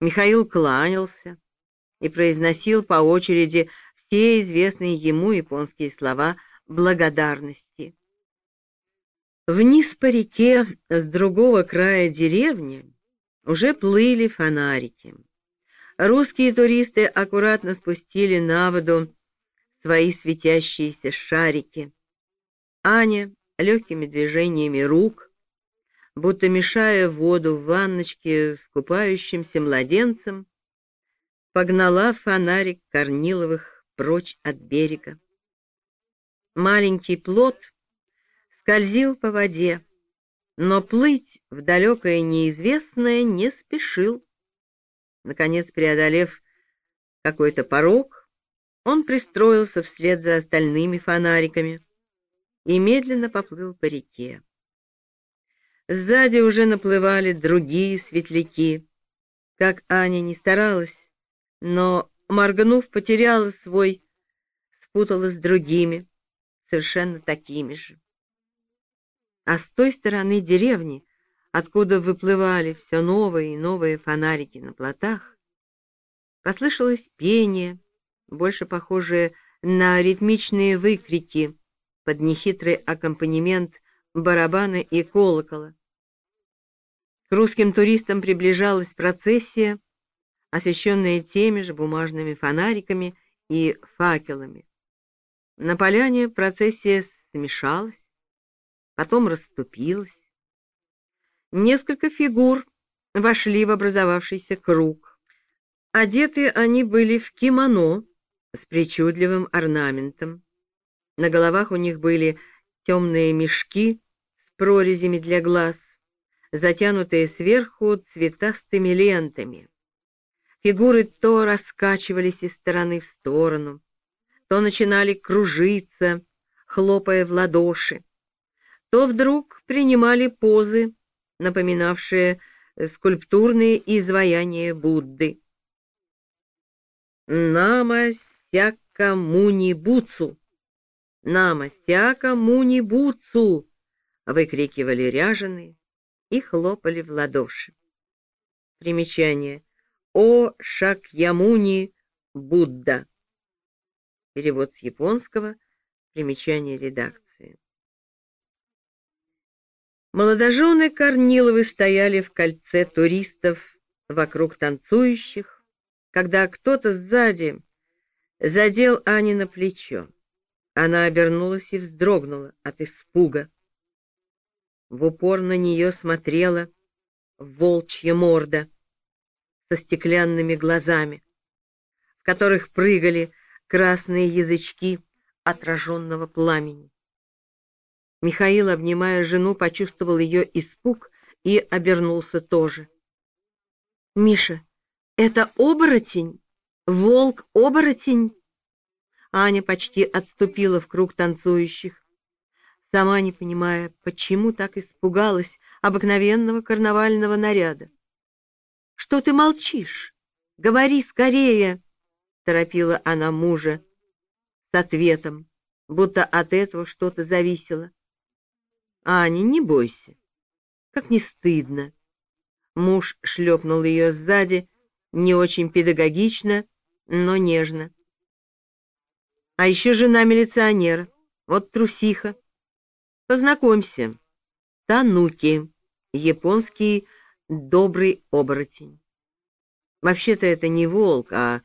Михаил кланялся и произносил по очереди все известные ему японские слова благодарности. Вниз по реке с другого края деревни уже плыли фонарики. Русские туристы аккуратно спустили на воду свои светящиеся шарики. Аня легкими движениями рук, будто мешая воду в ванночке с купающимся младенцем, погнала фонарик Корниловых прочь от берега. Маленький плот скользил по воде, но плыть в далекое неизвестное не спешил. Наконец, преодолев какой-то порог, он пристроился вслед за остальными фонариками и медленно поплыл по реке. Сзади уже наплывали другие светляки. Как Аня не старалась, но, моргнув, потеряла свой, спуталась с другими, совершенно такими же. А с той стороны деревни, откуда выплывали все новые и новые фонарики на плотах, послышалось пение, больше похожее на ритмичные выкрики под нехитрый аккомпанемент барабана и колокола. К русским туристам приближалась процессия, освещенная теми же бумажными фонариками и факелами. На поляне процессия смешалась, потом расступилась. Несколько фигур вошли в образовавшийся круг. Одеты они были в кимоно с причудливым орнаментом. На головах у них были темные мешки прорезями для глаз, затянутые сверху цветастыми лентами. Фигуры то раскачивались из стороны в сторону, то начинали кружиться, хлопая в ладоши, то вдруг принимали позы, напоминавшие скульптурные изваяния Будды. «Нама сяка муни буцу! Нама сяка муни буцу!» — выкрикивали ряженые, и хлопали в ладоши. Примечание. О Шакьямуни Будда. Перевод с японского. Примечание редакции. Молодожены Корниловы стояли в кольце туристов вокруг танцующих, когда кто-то сзади задел Ани на плечо. Она обернулась и вздрогнула от испуга. В упор на нее смотрела волчья морда со стеклянными глазами, в которых прыгали красные язычки отраженного пламени. Михаил, обнимая жену, почувствовал ее испуг и обернулся тоже. «Миша, это оборотень? Волк-оборотень?» Аня почти отступила в круг танцующих сама не понимая, почему так испугалась обыкновенного карнавального наряда. — Что ты молчишь? Говори скорее! — торопила она мужа с ответом, будто от этого что-то зависело. — Аня, не бойся. Как не стыдно. Муж шлепнул ее сзади, не очень педагогично, но нежно. А еще жена милиционера, вот трусиха. Познакомься. Тануки, японский добрый оборотень. Вообще-то это не волк, а